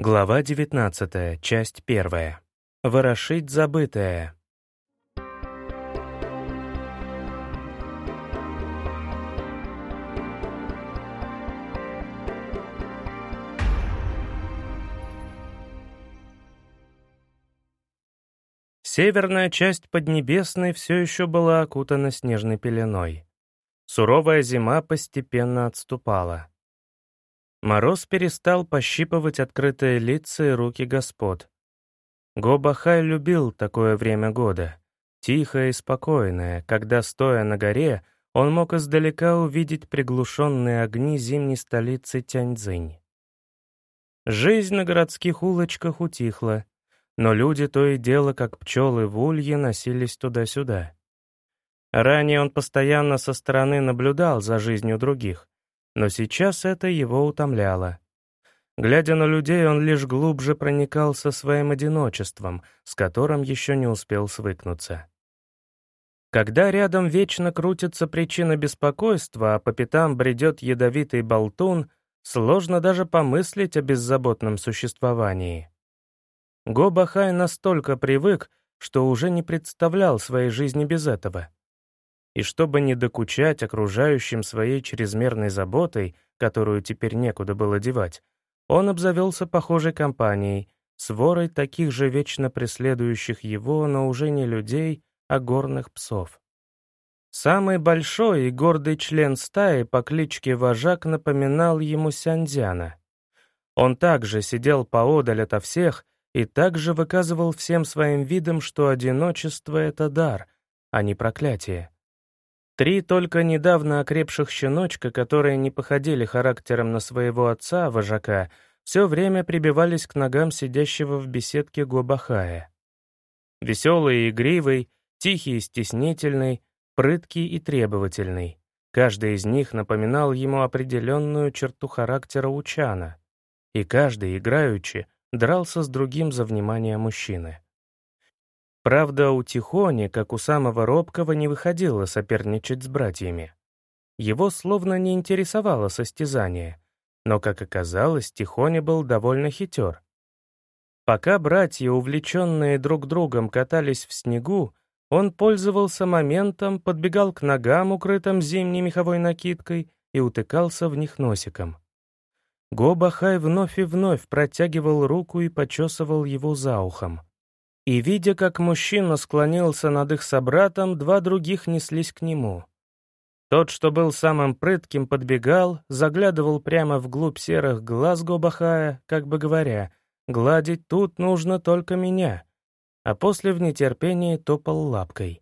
Глава 19, часть 1. Ворошить забытое. Северная часть Поднебесной все еще была окутана снежной пеленой. Суровая зима постепенно отступала. Мороз перестал пощипывать открытые лица и руки господ. Гобахай любил такое время года, тихое и спокойное, когда, стоя на горе, он мог издалека увидеть приглушенные огни зимней столицы Тяньцзинь. Жизнь на городских улочках утихла, но люди то и дело, как пчелы в улье, носились туда-сюда. Ранее он постоянно со стороны наблюдал за жизнью других, но сейчас это его утомляло. Глядя на людей, он лишь глубже проникался своим одиночеством, с которым еще не успел свыкнуться. Когда рядом вечно крутится причина беспокойства, а по пятам бредет ядовитый болтун, сложно даже помыслить о беззаботном существовании. Гобахай настолько привык, что уже не представлял своей жизни без этого и чтобы не докучать окружающим своей чрезмерной заботой, которую теперь некуда было девать, он обзавелся похожей компанией, сворой таких же вечно преследующих его, но уже не людей, а горных псов. Самый большой и гордый член стаи по кличке Вожак напоминал ему Сяндзяна. Он также сидел поодаль ото всех и также выказывал всем своим видом, что одиночество — это дар, а не проклятие. Три только недавно окрепших щеночка, которые не походили характером на своего отца, вожака, все время прибивались к ногам сидящего в беседке Гобахая. Веселый и игривый, тихий и стеснительный, прыткий и требовательный. Каждый из них напоминал ему определенную черту характера Учана, и каждый, играючи, дрался с другим за внимание мужчины. Правда, у Тихони, как у самого робкого, не выходило соперничать с братьями. Его словно не интересовало состязание, но, как оказалось, Тихони был довольно хитер. Пока братья, увлеченные друг другом, катались в снегу, он пользовался моментом, подбегал к ногам, укрытым зимней меховой накидкой, и утыкался в них носиком. Гобахай вновь и вновь протягивал руку и почесывал его за ухом. И, видя, как мужчина склонился над их собратом, два других неслись к нему. Тот, что был самым прытким, подбегал, заглядывал прямо вглубь серых глаз Гобахая, как бы говоря, «Гладить тут нужно только меня», а после в нетерпении топал лапкой.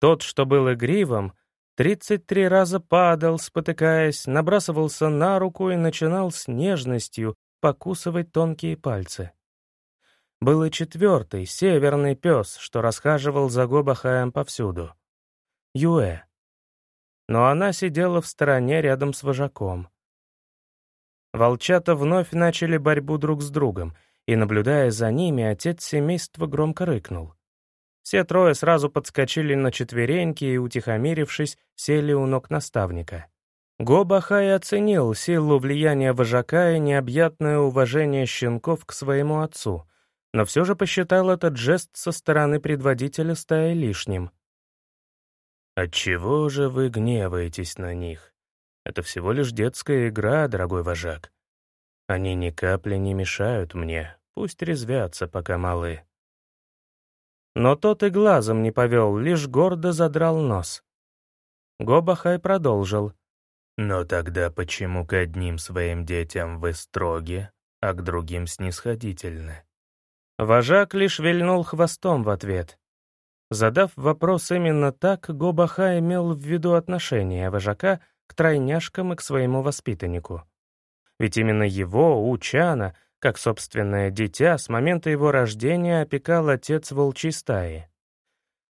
Тот, что был игривым, тридцать три раза падал, спотыкаясь, набрасывался на руку и начинал с нежностью покусывать тонкие пальцы был и четвертый, северный пес, что расхаживал за Гобахаем повсюду. Юэ. Но она сидела в стороне рядом с вожаком. Волчата вновь начали борьбу друг с другом, и, наблюдая за ними, отец семейства громко рыкнул. Все трое сразу подскочили на четвереньки и, утихомирившись, сели у ног наставника. Гобахай оценил силу влияния вожака и необъятное уважение щенков к своему отцу — но все же посчитал этот жест со стороны предводителя стаи лишним. «Отчего же вы гневаетесь на них? Это всего лишь детская игра, дорогой вожак. Они ни капли не мешают мне, пусть резвятся, пока малы». Но тот и глазом не повел, лишь гордо задрал нос. Гобахай продолжил. «Но тогда почему к одним своим детям вы строги, а к другим снисходительны?» Вожак лишь вильнул хвостом в ответ. Задав вопрос именно так, Гобаха имел в виду отношение вожака к тройняшкам и к своему воспитаннику. Ведь именно его, Учана, как собственное дитя, с момента его рождения опекал отец волчьей стаи.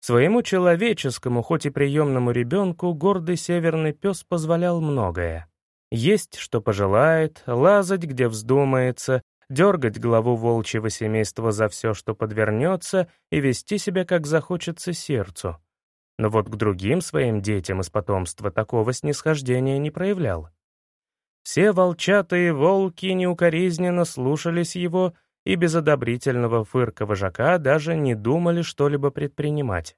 Своему человеческому, хоть и приемному ребенку, гордый северный пес позволял многое. Есть, что пожелает, лазать, где вздумается, дергать главу волчьего семейства за все, что подвернется, и вести себя, как захочется сердцу. Но вот к другим своим детям из потомства такого снисхождения не проявлял. Все волчата и волки неукоризненно слушались его и без одобрительного фырка вожака даже не думали что-либо предпринимать.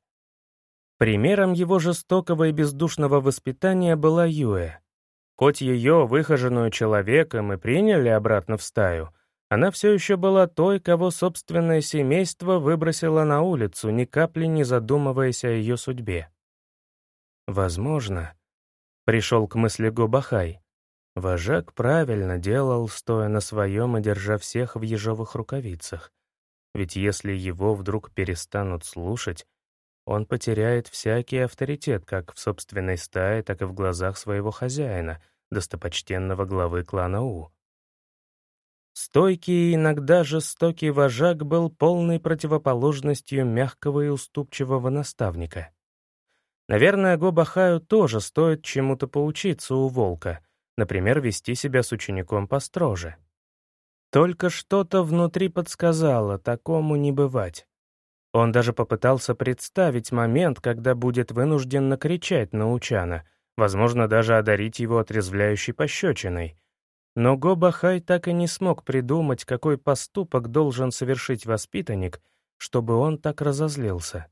Примером его жестокого и бездушного воспитания была Юэ. Хоть ее, выхоженную человеком, и приняли обратно в стаю, она все еще была той, кого собственное семейство выбросило на улицу, ни капли не задумываясь о ее судьбе. Возможно, пришел к мысли Гобахай, вожак правильно делал, стоя на своем и держа всех в ежовых рукавицах. Ведь если его вдруг перестанут слушать, он потеряет всякий авторитет как в собственной стае, так и в глазах своего хозяина, достопочтенного главы клана У. Стойкий и иногда жестокий вожак был полной противоположностью мягкого и уступчивого наставника. Наверное, Гобахаю тоже стоит чему-то поучиться у волка, например, вести себя с учеником построже. Только что-то внутри подсказало, такому не бывать. Он даже попытался представить момент, когда будет вынужден накричать на Учана, возможно, даже одарить его отрезвляющей пощечиной. Но Гобахай так и не смог придумать, какой поступок должен совершить воспитанник, чтобы он так разозлился.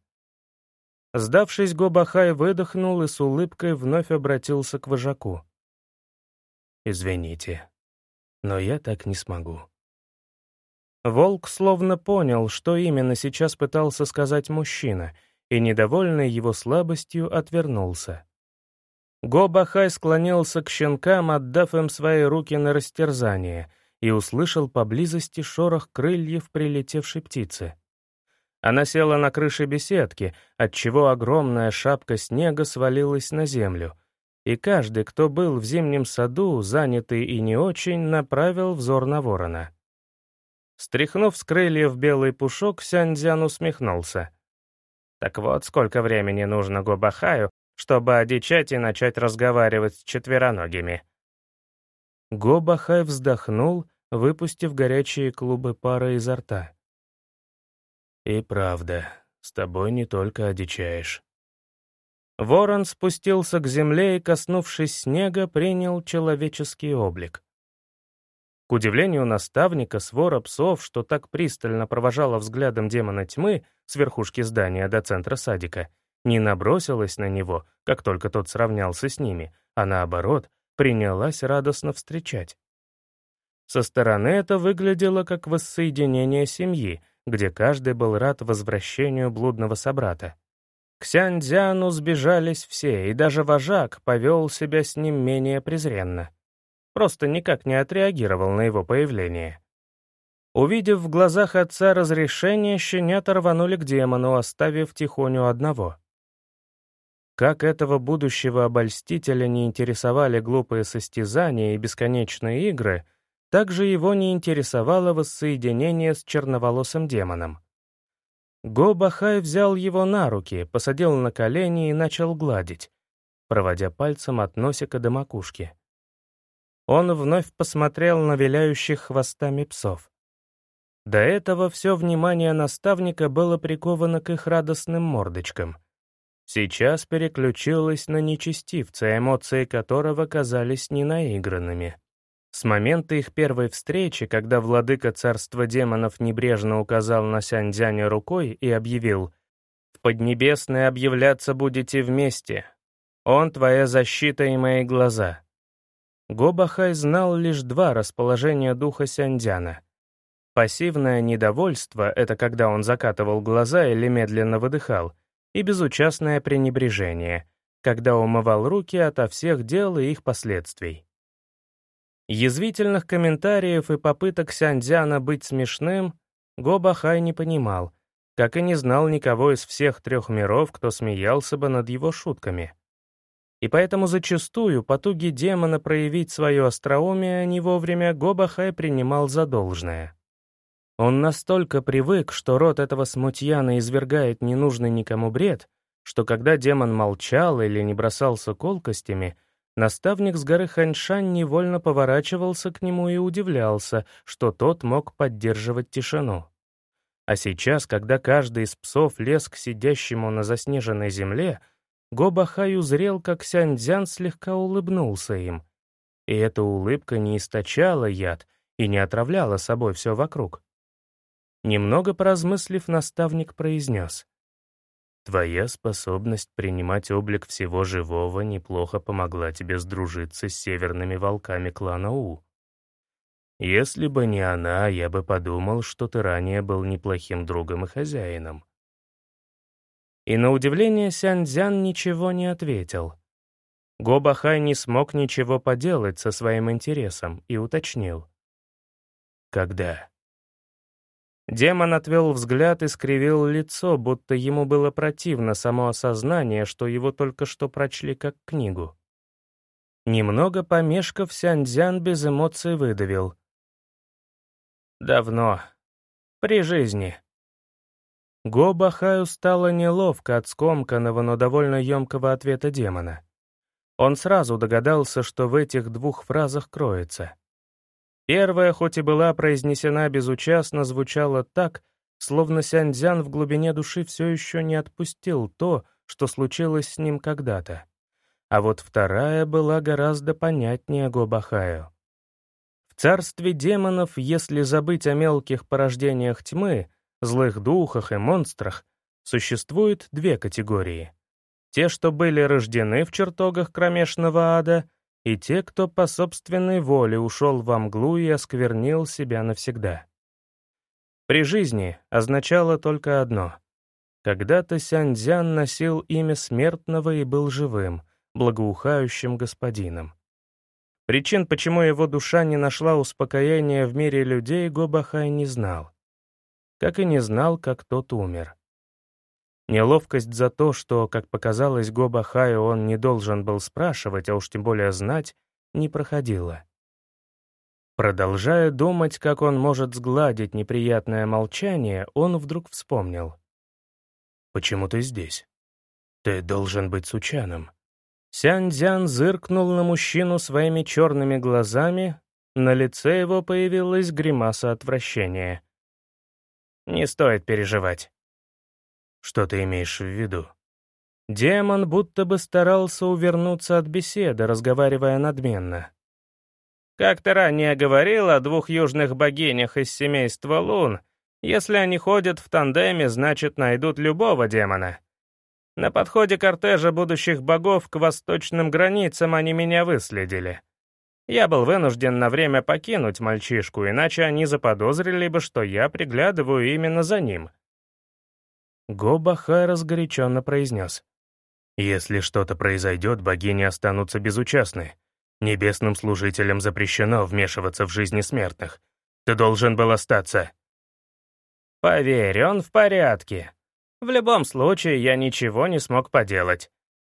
Сдавшись, Гобахай выдохнул и с улыбкой вновь обратился к вожаку. «Извините, но я так не смогу». Волк словно понял, что именно сейчас пытался сказать мужчина, и, недовольный его слабостью, отвернулся. Гобахай склонился к щенкам, отдав им свои руки на растерзание, и услышал поблизости шорох крыльев прилетевшей птицы. Она села на крыше беседки, отчего огромная шапка снега свалилась на землю, и каждый, кто был в зимнем саду, занятый и не очень, направил взор на ворона. Стряхнув с крыльев белый пушок, Сяньцзян усмехнулся. «Так вот, сколько времени нужно Гобахаю, чтобы одичать и начать разговаривать с четвероногими». Гобахай вздохнул, выпустив горячие клубы пара изо рта. «И правда, с тобой не только одичаешь». Ворон спустился к земле и, коснувшись снега, принял человеческий облик. К удивлению наставника, свора псов, что так пристально провожала взглядом демона тьмы с верхушки здания до центра садика, не набросилась на него, как только тот сравнялся с ними, а наоборот, принялась радостно встречать. Со стороны это выглядело как воссоединение семьи, где каждый был рад возвращению блудного собрата. К Сяньцзяну сбежались все, и даже вожак повел себя с ним менее презренно просто никак не отреагировал на его появление. Увидев в глазах отца разрешение, щенята рванули к демону, оставив Тихоню одного. Как этого будущего обольстителя не интересовали глупые состязания и бесконечные игры, так же его не интересовало воссоединение с черноволосым демоном. Го взял его на руки, посадил на колени и начал гладить, проводя пальцем от носика до макушки. Он вновь посмотрел на виляющих хвостами псов. До этого все внимание наставника было приковано к их радостным мордочкам. Сейчас переключилось на нечестивца, эмоции которого казались ненаигранными. С момента их первой встречи, когда владыка царства демонов небрежно указал на Сяньцзяня рукой и объявил «В Поднебесной объявляться будете вместе. Он твоя защита и мои глаза». Гобахай знал лишь два расположения духа Сяндяна. Пассивное недовольство — это когда он закатывал глаза или медленно выдыхал, и безучастное пренебрежение, когда умывал руки ото всех дел и их последствий. Язвительных комментариев и попыток Сяндзяна быть смешным Гобахай не понимал, как и не знал никого из всех трех миров, кто смеялся бы над его шутками и поэтому зачастую потуги демона проявить свое остроумие не вовремя Гобахай принимал за должное. Он настолько привык, что рот этого смутьяна извергает ненужный никому бред, что когда демон молчал или не бросался колкостями, наставник с горы Ханьшань невольно поворачивался к нему и удивлялся, что тот мог поддерживать тишину. А сейчас, когда каждый из псов лез к сидящему на заснеженной земле, Гобахай узрел, как Сяньцзян слегка улыбнулся им. и эта улыбка не источала яд и не отравляла собой все вокруг. Немного поразмыслив, наставник произнес. «Твоя способность принимать облик всего живого неплохо помогла тебе сдружиться с северными волками клана У. Если бы не она, я бы подумал, что ты ранее был неплохим другом и хозяином». И на удивление Сяньцзян ничего не ответил. Го Бахай не смог ничего поделать со своим интересом и уточнил. «Когда?» Демон отвел взгляд и скривил лицо, будто ему было противно само осознание, что его только что прочли как книгу. Немного помешков, Сяньцзян без эмоций выдавил. «Давно. При жизни». Го Бахаю стало неловко от скомканного, но довольно емкого ответа демона. Он сразу догадался, что в этих двух фразах кроется. Первая, хоть и была произнесена безучастно, звучала так, словно Сяньцзян в глубине души все еще не отпустил то, что случилось с ним когда-то. А вот вторая была гораздо понятнее Гобахаю. В царстве демонов, если забыть о мелких порождениях тьмы, злых духах и монстрах, существует две категории. Те, что были рождены в чертогах кромешного ада, и те, кто по собственной воле ушел во мглу и осквернил себя навсегда. При жизни означало только одно. Когда-то Сяньцзян носил имя смертного и был живым, благоухающим господином. Причин, почему его душа не нашла успокоения в мире людей, Гобахай не знал. Как и не знал, как тот умер. Неловкость за то, что, как показалось Гоба Хаю, он не должен был спрашивать, а уж тем более знать, не проходила. Продолжая думать, как он может сгладить неприятное молчание, он вдруг вспомнил. «Почему ты здесь? Ты должен быть сучаном». Сянь-Дзян зыркнул на мужчину своими черными глазами, на лице его появилась гримаса отвращения. «Не стоит переживать. Что ты имеешь в виду? Демон будто бы старался увернуться от беседы, разговаривая надменно. «Как ты ранее говорил о двух южных богинях из семейства Лун, если они ходят в тандеме, значит, найдут любого демона. На подходе кортежа будущих богов к восточным границам они меня выследили. Я был вынужден на время покинуть мальчишку, иначе они заподозрили бы, что я приглядываю именно за ним. Гобахай разгоряченно произнес. «Если что-то произойдет, богини останутся безучастны. Небесным служителям запрещено вмешиваться в жизни смертных. Ты должен был остаться». «Поверь, он в порядке. В любом случае, я ничего не смог поделать.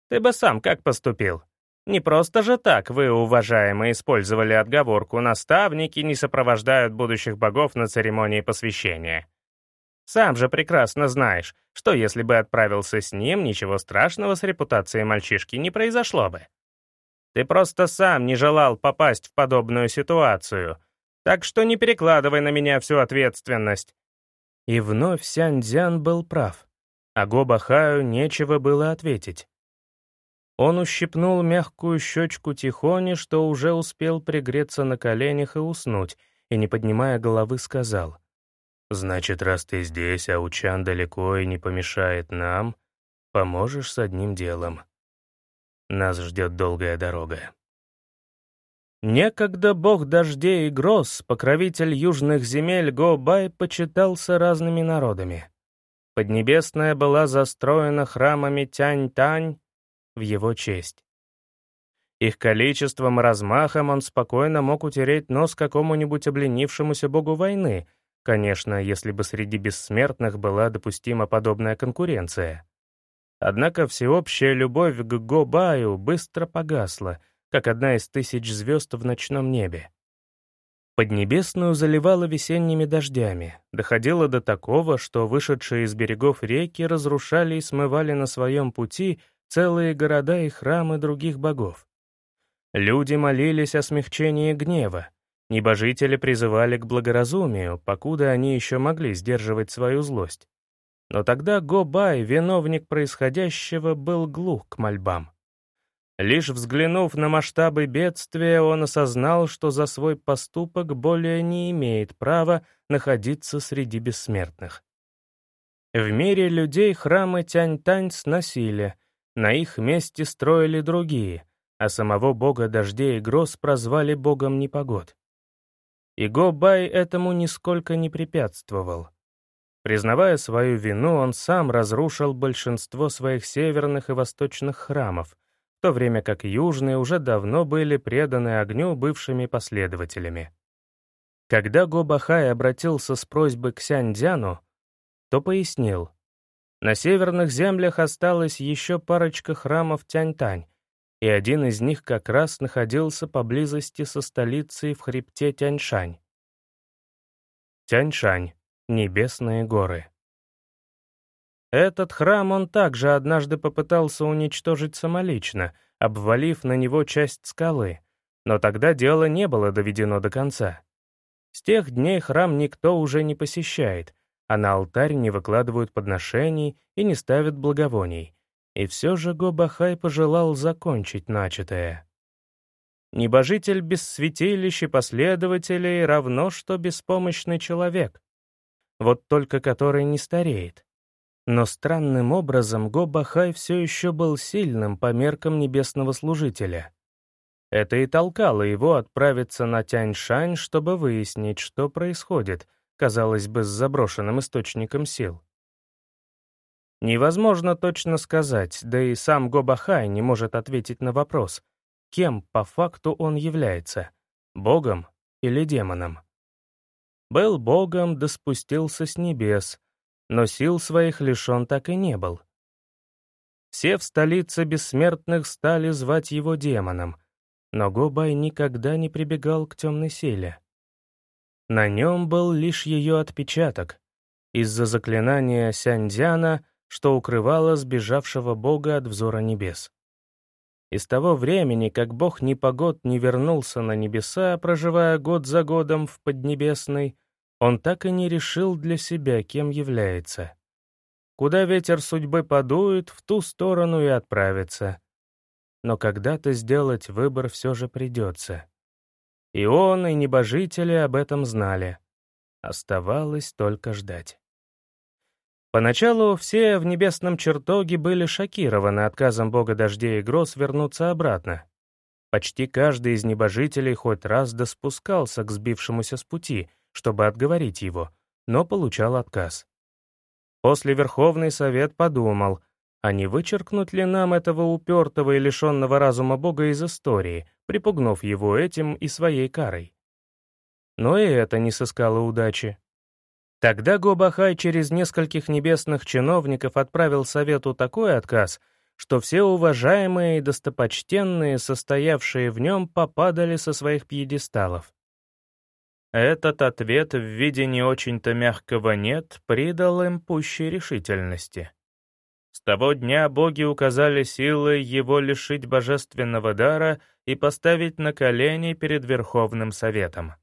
Ты бы сам как поступил? Не просто же так вы, уважаемые, использовали отговорку «наставники не сопровождают будущих богов на церемонии посвящения». Сам же прекрасно знаешь, что если бы отправился с ним, ничего страшного с репутацией мальчишки не произошло бы. Ты просто сам не желал попасть в подобную ситуацию, так что не перекладывай на меня всю ответственность». И вновь Сянь-Дзян был прав, а Го-Бахаю нечего было ответить. Он ущипнул мягкую щечку Тихони, что уже успел пригреться на коленях и уснуть, и, не поднимая головы, сказал. Значит, раз ты здесь, а Учан далеко и не помешает нам, поможешь с одним делом. Нас ждет долгая дорога. Некогда бог дождей и гроз, покровитель южных земель Го-Бай почитался разными народами. Поднебесная была застроена храмами Тянь-Тань в его честь. Их количеством и размахом он спокойно мог утереть нос какому-нибудь обленившемуся богу войны — Конечно, если бы среди бессмертных была допустима подобная конкуренция. Однако всеобщая любовь к Гобаю быстро погасла, как одна из тысяч звезд в ночном небе. Поднебесную заливало весенними дождями, доходило до такого, что вышедшие из берегов реки разрушали и смывали на своем пути целые города и храмы других богов. Люди молились о смягчении гнева, Небожители призывали к благоразумию, покуда они еще могли сдерживать свою злость. Но тогда Гобай, виновник происходящего, был глух к мольбам. Лишь взглянув на масштабы бедствия, он осознал, что за свой поступок более не имеет права находиться среди бессмертных. В мире людей храмы Тянь-Тань сносили, на их месте строили другие, а самого бога дождей и гроз прозвали богом непогод. И Го-Бай этому нисколько не препятствовал. Признавая свою вину, он сам разрушил большинство своих северных и восточных храмов, в то время как южные уже давно были преданы огню бывшими последователями. Когда Гобахай обратился с просьбой к Сяньцзяну, то пояснил. На северных землях осталась еще парочка храмов Тянь-Тань, и один из них как раз находился поблизости со столицей в хребте Тяньшань. Тяньшань — Небесные горы. Этот храм он также однажды попытался уничтожить самолично, обвалив на него часть скалы, но тогда дело не было доведено до конца. С тех дней храм никто уже не посещает, а на алтарь не выкладывают подношений и не ставят благовоний. И все же Гобахай пожелал закончить начатое. Небожитель без святилищ и последователей равно, что беспомощный человек. Вот только который не стареет. Но странным образом Го-Бахай все еще был сильным по меркам небесного служителя. Это и толкало его отправиться на Тяньшань, чтобы выяснить, что происходит, казалось бы, с заброшенным источником сил. Невозможно точно сказать, да и сам Го-Бахай не может ответить на вопрос, кем по факту он является — богом или демоном. Был богом, да спустился с небес — но сил своих лишен так и не был. Все в столице бессмертных стали звать его демоном, но Гобай никогда не прибегал к темной силе. На нем был лишь ее отпечаток, из-за заклинания Сяньцзяна, что укрывало сбежавшего бога от взора небес. И с того времени, как бог непогод не вернулся на небеса, проживая год за годом в Поднебесной, он так и не решил для себя, кем является. Куда ветер судьбы подует, в ту сторону и отправится. Но когда-то сделать выбор все же придется. И он, и небожители об этом знали. Оставалось только ждать. Поначалу все в небесном чертоге были шокированы отказом бога дождей и гроз вернуться обратно. Почти каждый из небожителей хоть раз доспускался к сбившемуся с пути — чтобы отговорить его, но получал отказ. После Верховный Совет подумал, а не вычеркнуть ли нам этого упертого и лишенного разума Бога из истории, припугнув его этим и своей карой. Но и это не сыскало удачи. Тогда Гобахай через нескольких небесных чиновников отправил Совету такой отказ, что все уважаемые и достопочтенные, состоявшие в нем, попадали со своих пьедесталов. Этот ответ в виде не очень-то мягкого «нет» придал им пущей решительности. С того дня боги указали силы его лишить божественного дара и поставить на колени перед Верховным Советом.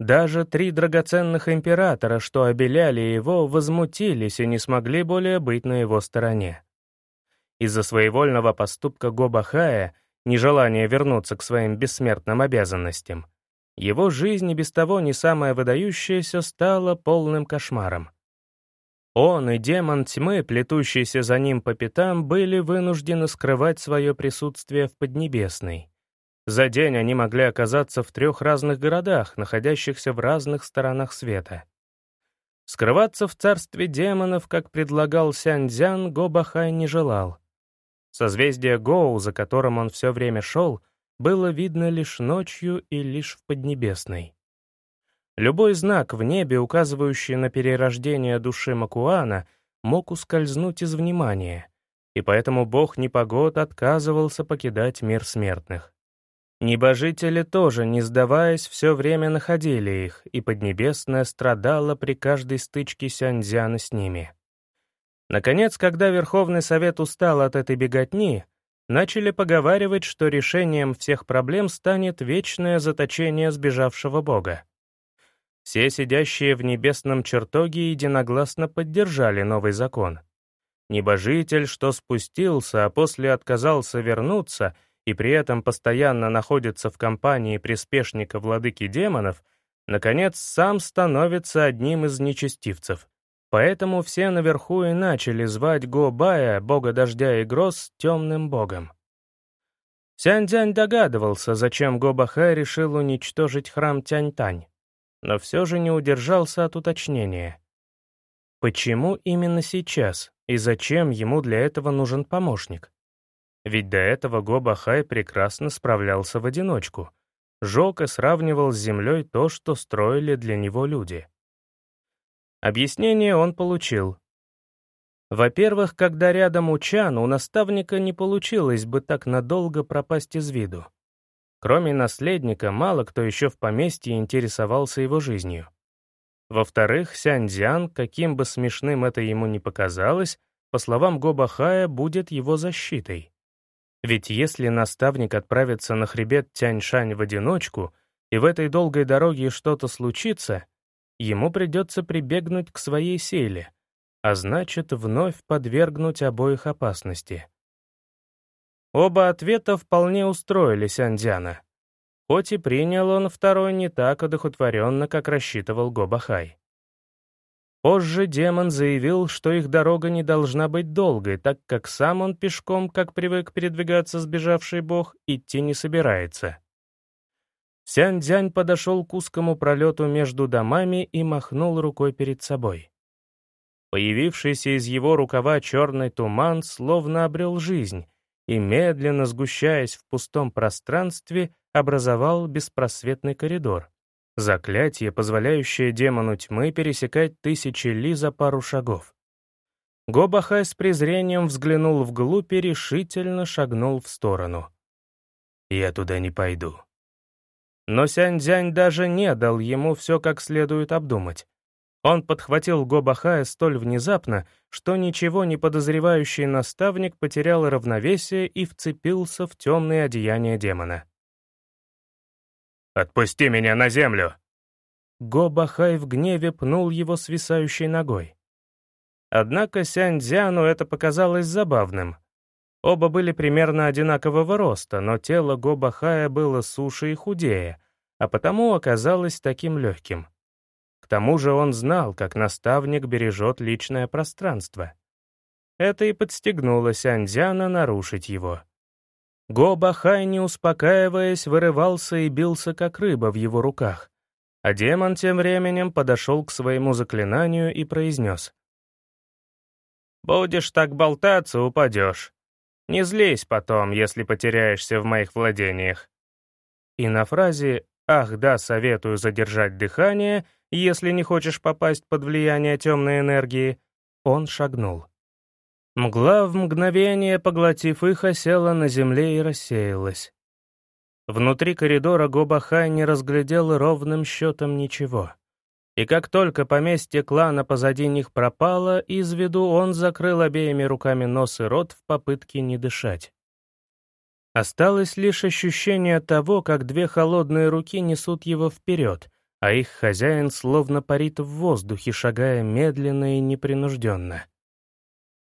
Даже три драгоценных императора, что обеляли его, возмутились и не смогли более быть на его стороне. Из-за своевольного поступка Гобахая, нежелания вернуться к своим бессмертным обязанностям, его жизнь и без того не самая выдающаяся стала полным кошмаром. Он и демон тьмы, плетущийся за ним по пятам, были вынуждены скрывать свое присутствие в Поднебесной. За день они могли оказаться в трех разных городах, находящихся в разных сторонах света. Скрываться в царстве демонов, как предлагал Сяньцзян, Го Бахай не желал. Созвездие Гоу, за которым он все время шел, было видно лишь ночью и лишь в Поднебесной. Любой знак в небе, указывающий на перерождение души Макуана, мог ускользнуть из внимания, и поэтому бог непогод отказывался покидать мир смертных. Небожители тоже, не сдаваясь, все время находили их, и Поднебесная страдала при каждой стычке Сяньцзяна с ними. Наконец, когда Верховный Совет устал от этой беготни, начали поговаривать, что решением всех проблем станет вечное заточение сбежавшего бога. Все сидящие в небесном чертоге единогласно поддержали новый закон. Небожитель, что спустился, а после отказался вернуться, и при этом постоянно находится в компании приспешника владыки демонов, наконец сам становится одним из нечестивцев. Поэтому все наверху и начали звать Го-Бая, бога дождя и гроз, темным богом. Сянь-Дянь догадывался, зачем Го-Бахай решил уничтожить храм Тянь-Тань, но все же не удержался от уточнения. Почему именно сейчас, и зачем ему для этого нужен помощник? Ведь до этого Го-Бахай прекрасно справлялся в одиночку, жег и сравнивал с землей то, что строили для него люди. Объяснение он получил. Во-первых, когда рядом Учан, у наставника не получилось бы так надолго пропасть из виду. Кроме наследника, мало кто еще в поместье интересовался его жизнью. Во-вторых, Сяньцзян, каким бы смешным это ему ни показалось, по словам Гобахая, будет его защитой. Ведь если наставник отправится на хребет Тяньшань в одиночку, и в этой долгой дороге что-то случится, ему придется прибегнуть к своей силе, а значит, вновь подвергнуть обоих опасности. Оба ответа вполне устроили Сяндзяна. Хоть и принял он второй не так одухотворенно, как рассчитывал Гобахай. Позже демон заявил, что их дорога не должна быть долгой, так как сам он пешком, как привык передвигаться сбежавший бог, идти не собирается. Сянь-Дзянь подошел к узкому пролету между домами и махнул рукой перед собой. Появившийся из его рукава черный туман словно обрел жизнь и, медленно сгущаясь в пустом пространстве, образовал беспросветный коридор. Заклятие, позволяющее демону тьмы пересекать тысячи ли за пару шагов. Гобахай с презрением взглянул вглубь и решительно шагнул в сторону. «Я туда не пойду», но Сянь-Дзянь даже не дал ему все как следует обдумать. Он подхватил Гобахая столь внезапно, что ничего не подозревающий наставник потерял равновесие и вцепился в темные одеяния демона. «Отпусти меня на землю!» Гобахай в гневе пнул его свисающей ногой. Однако Сянь-Дзяну это показалось забавным. Оба были примерно одинакового роста, но тело Гобахая было суше и худее, а потому оказалось таким легким. К тому же он знал, как наставник бережет личное пространство. Это и подстегнуло Сяньцзяна нарушить его. Гобахай, не успокаиваясь, вырывался и бился, как рыба в его руках. А демон тем временем подошел к своему заклинанию и произнес. «Будешь так болтаться, упадешь. Не злись потом, если потеряешься в моих владениях». И на фразе «Ах да, советую задержать дыхание, если не хочешь попасть под влияние темной энергии», он шагнул. Мгла в мгновение, поглотив их, осела на земле и рассеялась. Внутри коридора Гобахай не разглядел ровным счетом ничего. И как только поместье клана позади них пропало, из виду он закрыл обеими руками нос и рот в попытке не дышать. Осталось лишь ощущение того, как две холодные руки несут его вперед, а их хозяин словно парит в воздухе, шагая медленно и непринужденно.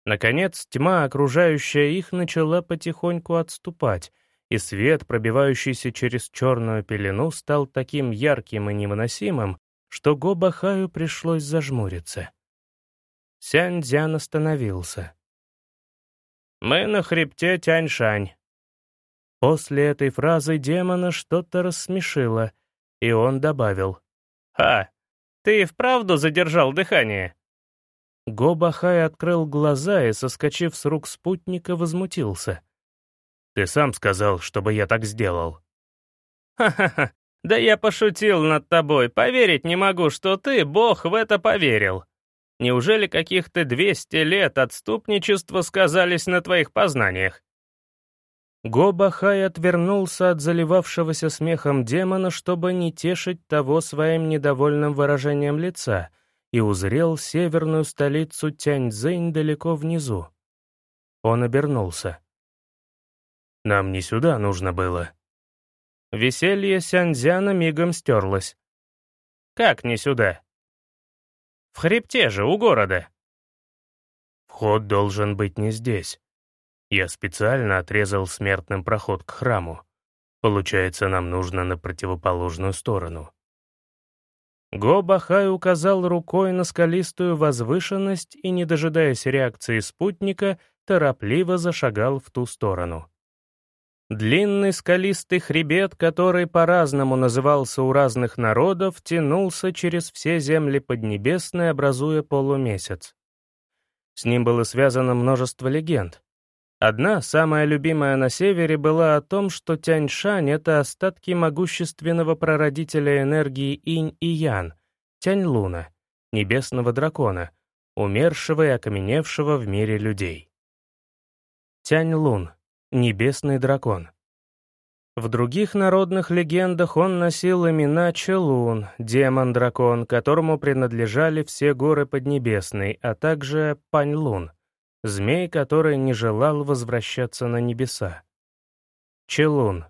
Наконец, тьма, окружающая их, начала потихоньку отступать, и свет, пробивающийся через черную пелену, стал таким ярким и невыносимым, что Гобахаю пришлось зажмуриться. Сянь-Дзян остановился. «Мы на хребте Тяньшань», После этой фразы демона что-то рассмешило, и он добавил. «Ха! Ты вправду задержал дыхание?» Гобахай открыл глаза и, соскочив с рук спутника, возмутился. «Ты сам сказал, чтобы я так сделал». «Ха-ха-ха! Да я пошутил над тобой. Поверить не могу, что ты, бог, в это поверил. Неужели каких-то двести лет отступничества сказались на твоих познаниях? Гобахай отвернулся от заливавшегося смехом демона, чтобы не тешить того своим недовольным выражением лица, и узрел северную столицу Тяньцзинь далеко внизу. Он обернулся. «Нам не сюда нужно было». Веселье Сяньцзяна мигом стерлось. «Как не сюда?» «В хребте же, у города». «Вход должен быть не здесь. Я специально отрезал смертным проход к храму. Получается, нам нужно на противоположную сторону. Го Бахай указал рукой на скалистую возвышенность и, не дожидаясь реакции спутника, торопливо зашагал в ту сторону. Длинный скалистый хребет, который по-разному назывался у разных народов, тянулся через все земли Поднебесной, образуя полумесяц. С ним было связано множество легенд. Одна, самая любимая на севере, была о том, что Тяньшань — это остатки могущественного прародителя энергии Инь и Ян, Тянь-Луна, небесного дракона, умершего и окаменевшего в мире людей. Тянь-Лун, небесный дракон. В других народных легендах он носил имена Челун, демон-дракон, которому принадлежали все горы Поднебесной, а также Пань-Лун — Змей, который не желал возвращаться на небеса. Челун.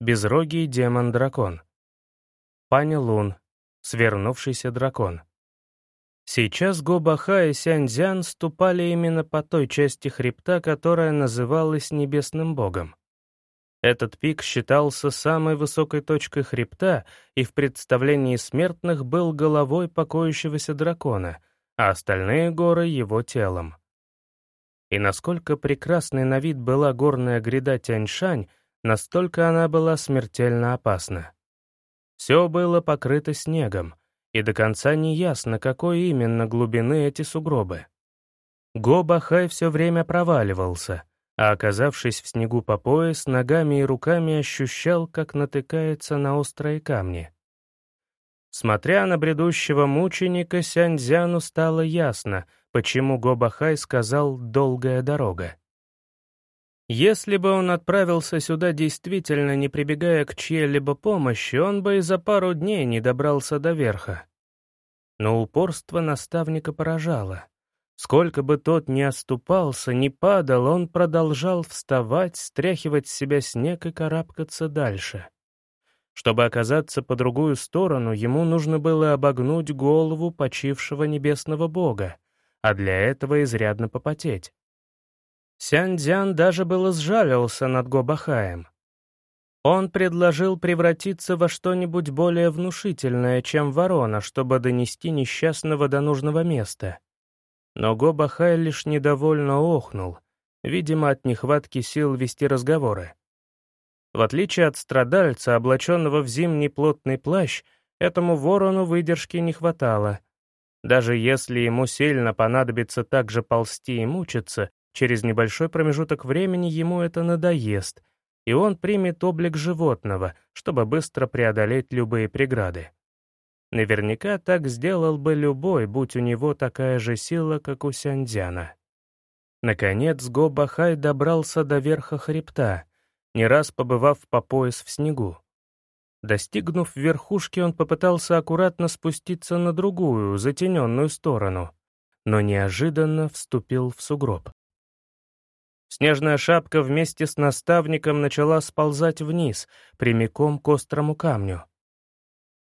Безрогий демон-дракон. Паня Лун. Свернувшийся дракон. Сейчас Гобаха и Сяньцзян ступали именно по той части хребта, которая называлась Небесным Богом. Этот пик считался самой высокой точкой хребта и в представлении смертных был головой покоящегося дракона, а остальные горы — его телом. И насколько прекрасной на вид была горная гряда Тяньшань, настолько она была смертельно опасна. Все было покрыто снегом, и до конца не ясно, какой именно глубины эти сугробы. Го Бахай все время проваливался, а оказавшись в снегу по пояс, ногами и руками ощущал, как натыкается на острые камни. Смотря на бредущего мученика, Сяньцзяну стало ясно — почему Гобахай сказал «долгая дорога». Если бы он отправился сюда действительно не прибегая к чьей-либо помощи, он бы и за пару дней не добрался до верха. Но упорство наставника поражало. Сколько бы тот ни оступался, ни падал, он продолжал вставать, стряхивать с себя снег и карабкаться дальше. Чтобы оказаться по другую сторону, ему нужно было обогнуть голову почившего небесного бога, а для этого изрядно попотеть. Сянь-Дзян даже было сжалился над Гобахаем. Он предложил превратиться во что-нибудь более внушительное, чем ворона, чтобы донести несчастного до нужного места. Но Гобахай лишь недовольно охнул, видимо, от нехватки сил вести разговоры. В отличие от страдальца, облаченного в зимний плотный плащ, этому ворону выдержки не хватало — даже если ему сильно понадобится так же ползти и мучиться, через небольшой промежуток времени ему это надоест, и он примет облик животного, чтобы быстро преодолеть любые преграды. Наверняка так сделал бы любой, будь у него такая же сила, как у Сяндзяна. Наконец Го Бахай добрался до верха хребта, не раз побывав по пояс в снегу. Достигнув верхушки, он попытался аккуратно спуститься на другую, затененную сторону, но неожиданно вступил в сугроб. Снежная шапка вместе с наставником начала сползать вниз, прямиком к острому камню.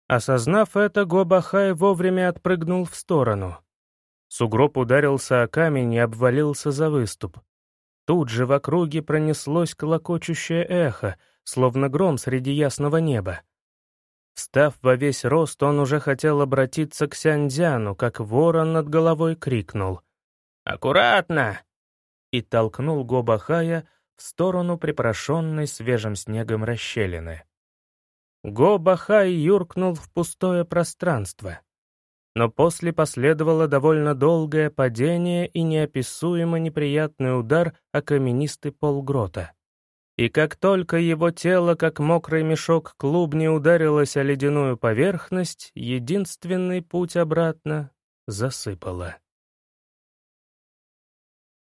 Осознав это, Гобахай вовремя отпрыгнул в сторону. Сугроб ударился о камень и обвалился за выступ. Тут же в округе пронеслось колокочущее эхо, словно гром среди ясного неба. Встав во весь рост, он уже хотел обратиться к Сяньцзяну, как ворон над головой крикнул «Аккуратно!» и толкнул Гобахая в сторону припорошенной свежим снегом расщелины. Гобахай юркнул в пустое пространство. Но после последовало довольно долгое падение и неописуемо неприятный удар о каменистый пол грота. И как только его тело, как мокрый мешок клубни, ударилось о ледяную поверхность, единственный путь обратно засыпало.